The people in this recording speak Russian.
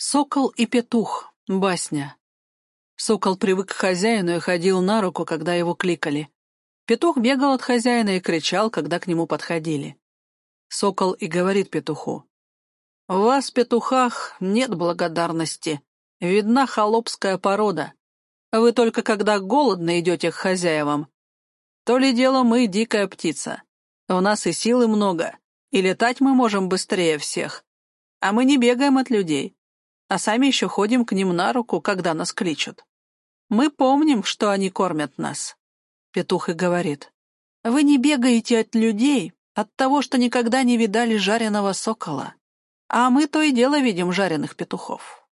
Сокол и петух. Басня. Сокол привык к хозяину и ходил на руку, когда его кликали. Петух бегал от хозяина и кричал, когда к нему подходили. Сокол и говорит петуху. «В вас, петухах, нет благодарности. Видна холопская порода. Вы только когда голодно идете к хозяевам. То ли дело мы дикая птица. У нас и силы много, и летать мы можем быстрее всех. А мы не бегаем от людей а сами еще ходим к ним на руку, когда нас кличут. Мы помним, что они кормят нас. Петух и говорит, вы не бегаете от людей, от того, что никогда не видали жареного сокола. А мы то и дело видим жареных петухов.